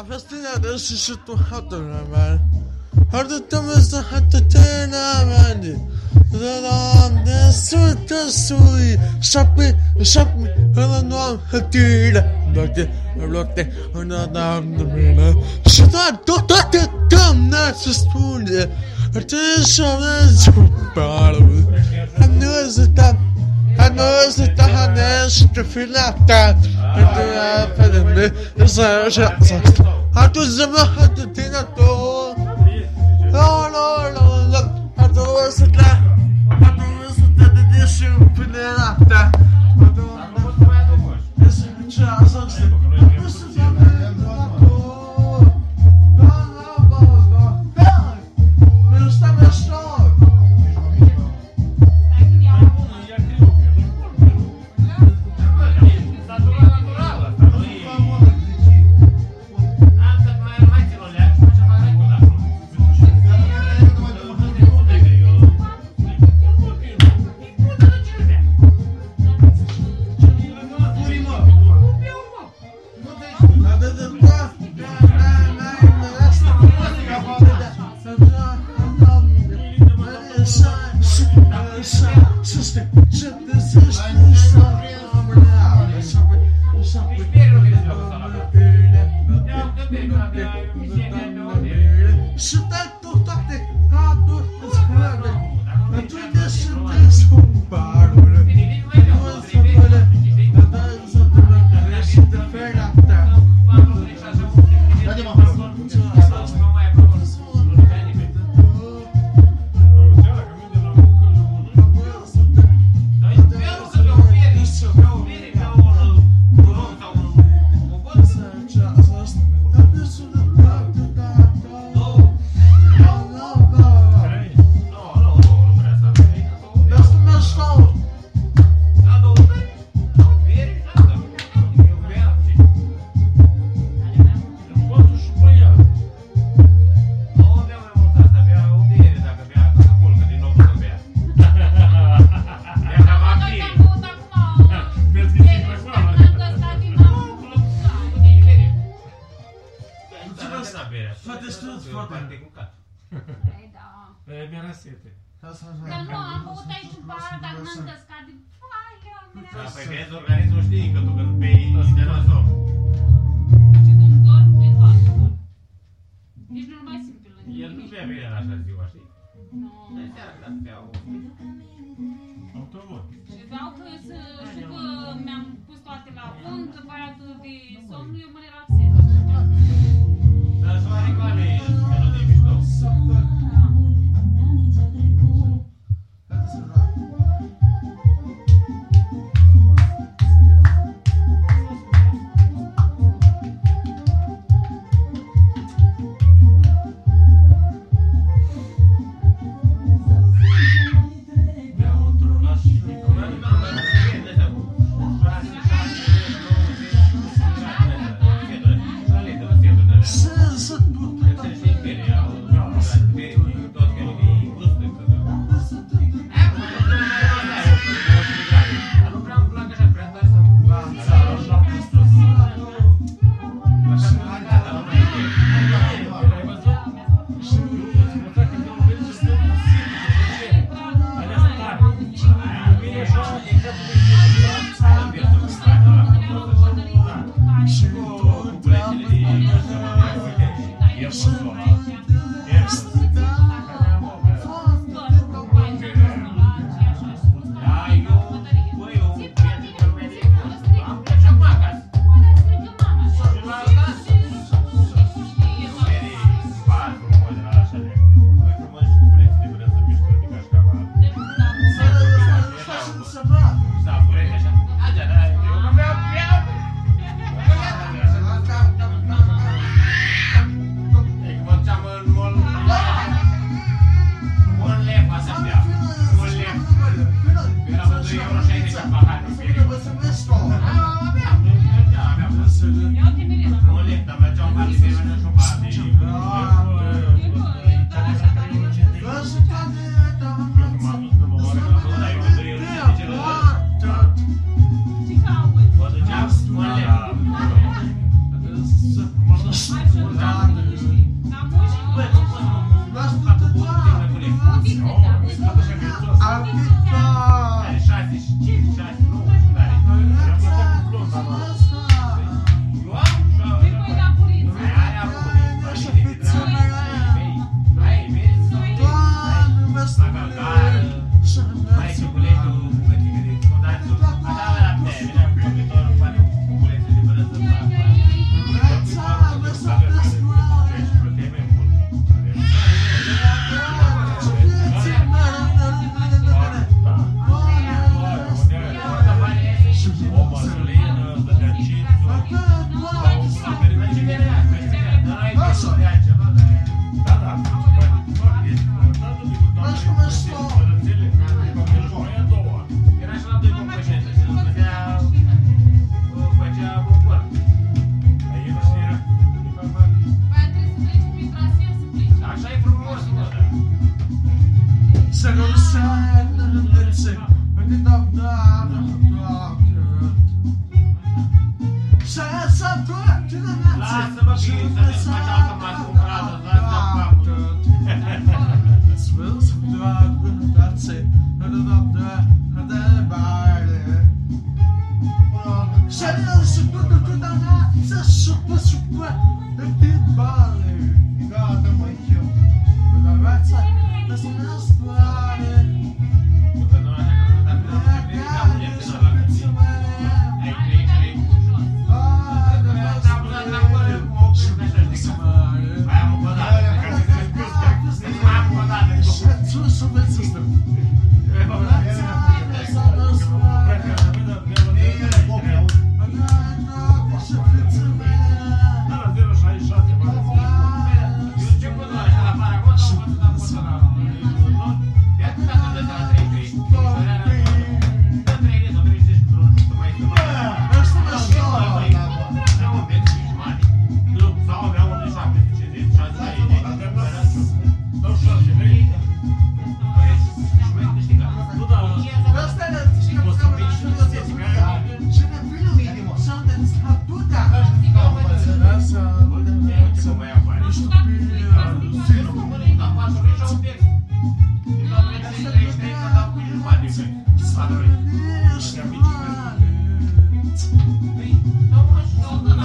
Afastinada și și tu hatuna man. Hadi tamasa hatta tena man. Zaram de suta sui. Shapi shapi hala no am hatira. Blote blote ona dam de mina. Shita to to te tam na suspune. Arte shavna zupalu. Hanøsita haneske filata Hanøsita haneske filata Hanøsita haneske filata Hanøsita haneske filata Essa, sister, shit, Mi-era sete. Dar nu, am băut aici un pahar, dar n-am căscat de foaia, Da, mea. păi vezi, organismul știi că tu când bei, de la somn. Și când dorm, e foarte bun. Nici nu mai simt pe lângă El nu mine. bea bine la așa ziua, știi? Nu. De seara când bea o... Autobuz. Și vreau că să știu că mi-am pus toate la punct, după aia tu de somn, eu mă relaxez. surprised. Stop, what is it? I just, I just, Era și Să doar, Dau, dă la